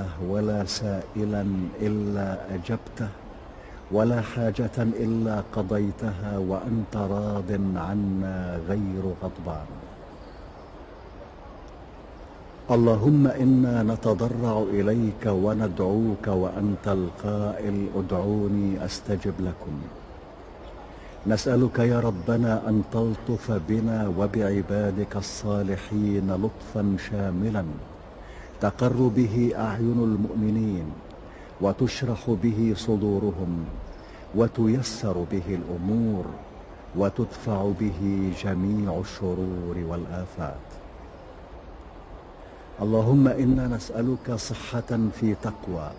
سألته ولا سائلا إلا أجبته ولا حاجة إلا قضيتها وأنت راض عنا غير غضبان. اللهم إنا نتضرع إليك وندعوك وأنت القائل ادعوني أستجب لكم. نسألك يا ربنا أن تلطف بنا وبعبادك الصالحين لطفا شاملا. تقر به أعين المؤمنين وتشرح به صدورهم وتيسر به الأمور وتدفع به جميع الشرور والآفات. اللهم إنا نسألك صحة في تقوى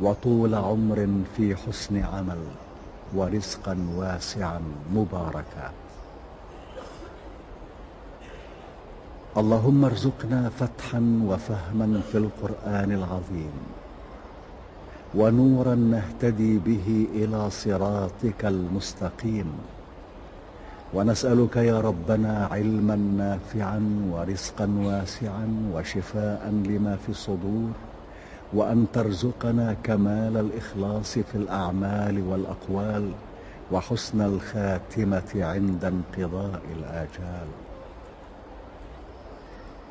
وطول عمر في حسن عمل ورزقا واسعا مباركا. اللهم ارزقنا فتحا وفهما في القرآن العظيم ونورا نهتدي به إلى صراطك المستقيم ونسألك يا ربنا علما نافعا ورزقا واسعا وشفاء لما في الصدور وأن ترزقنا كمال الإخلاص في الأعمال والأقوال وحسن الخاتمة عند انقضاء الآجال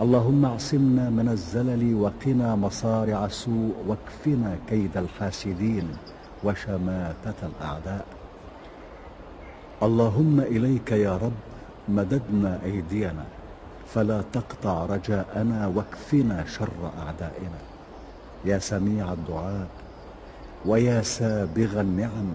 اللهم اعصمنا من الزلل وقنا مصارع السوء واكفنا كيد الحاسدين وشماتة الأعداء. اللهم إليك يا رب مددنا أيدينا فلا تقطع رجاءنا واكفنا شر أعدائنا. يا سميع الدعاء ويا سابغ النعم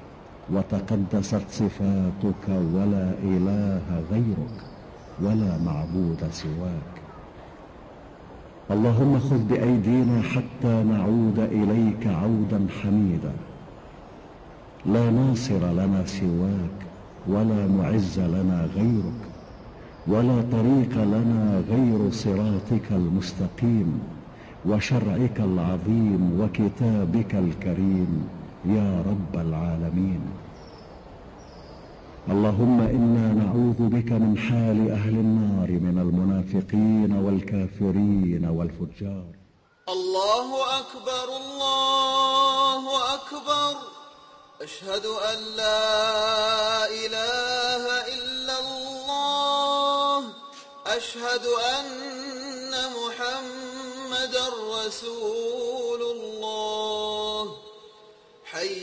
وتقدست صفاتك ولا إله غيرك ولا معبود سواك. اللهم خذ بأيدينا حتى نعود إليك عودا حميدا. لا ناصر لنا سواك ولا معز لنا غيرك ولا طريق لنا غير صراطك المستقيم وشرعك العظيم وكتابك الكريم. يا رب العالمين. اللهم إنا نعوذ بك من حال أهل النار من المنافقين والكافرين والفجار. الله أكبر الله أكبر. أشهد أن لا إله إلا الله. أشهد أن محمد رسول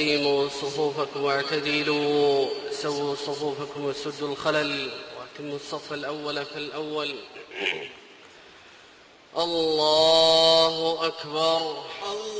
استووا أقيموا صفوفكم واعتدلوا سووا صفوفكم وسدوا الخلل وأتموا الصف الأول فالأول الله أكبر. الله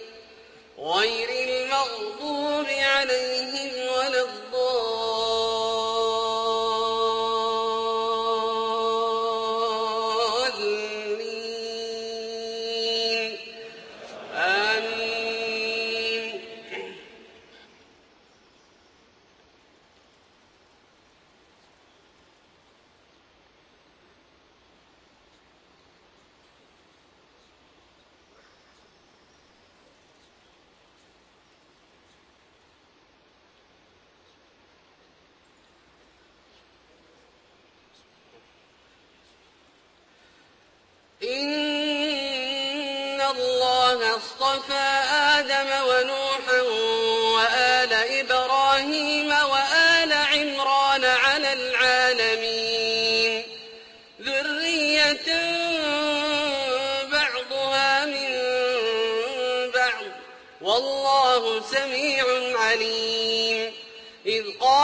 غير المغضوب عليهم واصطفى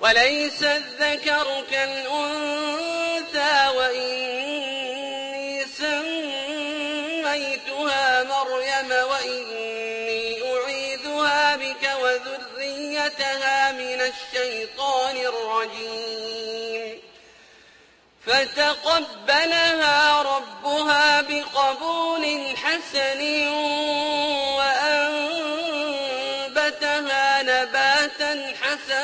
وليس الذكر كالأنثى وإني سميتها مريم وإني أعيذها بك وذريتها من الشيطان الرجيم. فتقبلها ربها بقبول حسن وأنبتها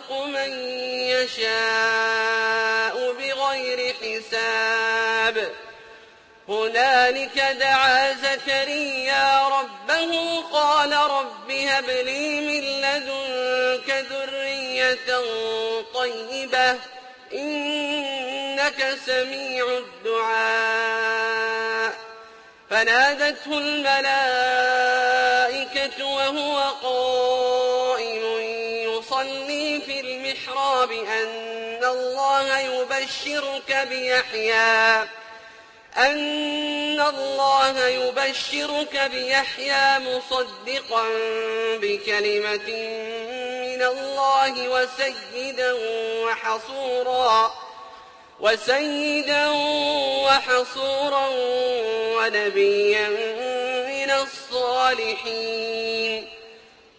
يرزق من يشاء بغير حساب. هنالك دعا زكريا ربه قال رب هب لي من لدنك ذرية طيبة إنك سميع الدعاء. فنادته الملائكة وهو قائم. المحراب أن الله يبشرك بيحيى أن الله يبشرك بيحيى مصدقا بكلمة من الله وسيدا وحصورا وسيدا وحصورا ونبيا من الصالحين.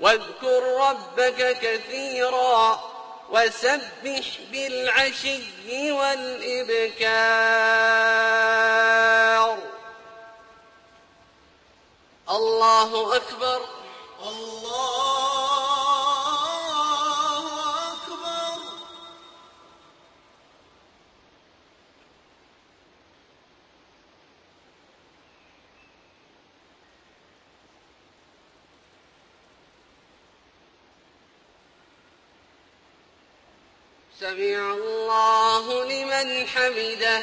واذكر ربك كثيرا وسبح بالعشي والإبكار. الله أكبر. سمع الله لمن حمده.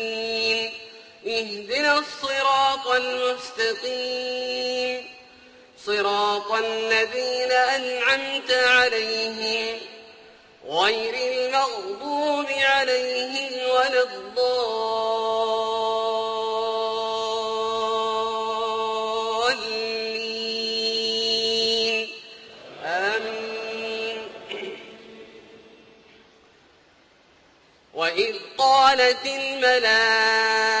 اهدنا الصراط المستقيم. صراط الذين أنعمت عليهم غير المغضوب عليهم ولا الضالين. آمين. وإذ قالت الملائكة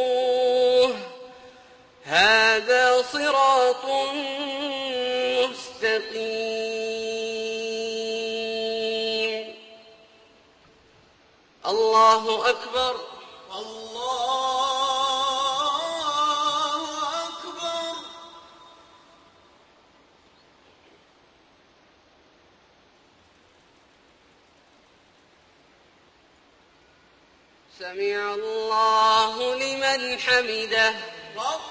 هذا صراط مستقيم. الله أكبر. الله أكبر سمع الله لمن حمده. ربنا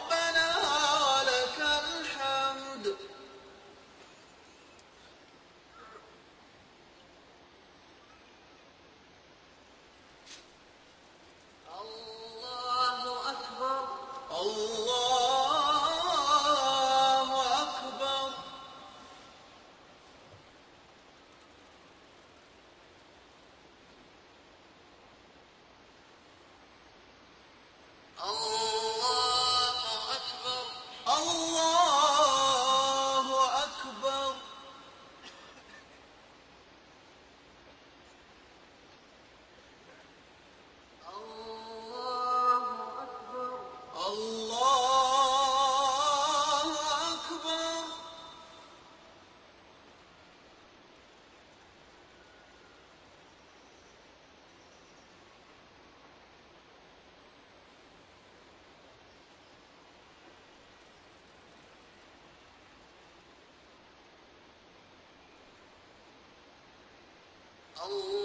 Allah.